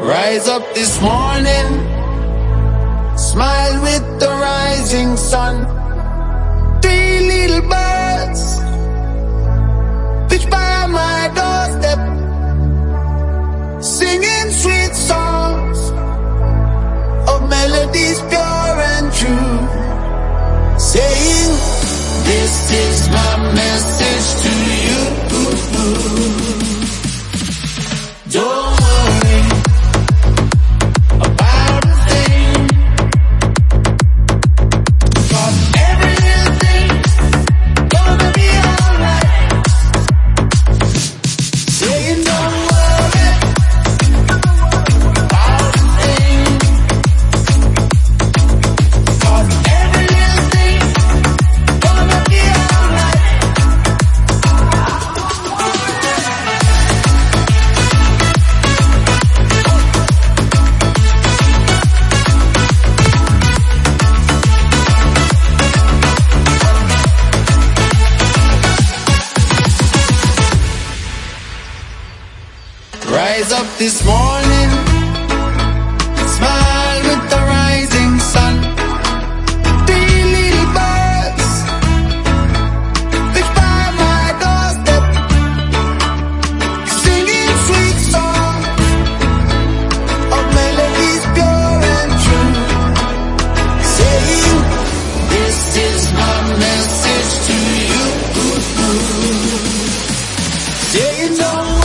Rise up this morning, smile with the rising sun. Three little birds, pitch by my doorstep, singing sweet songs of melodies pure and true, saying, This is my message Rise up this morning, smile with the rising sun. Three little birds, they by my doorstep, singing sweet songs of melodies pure and true, saying, "This is my message to you." Saying, "Don't."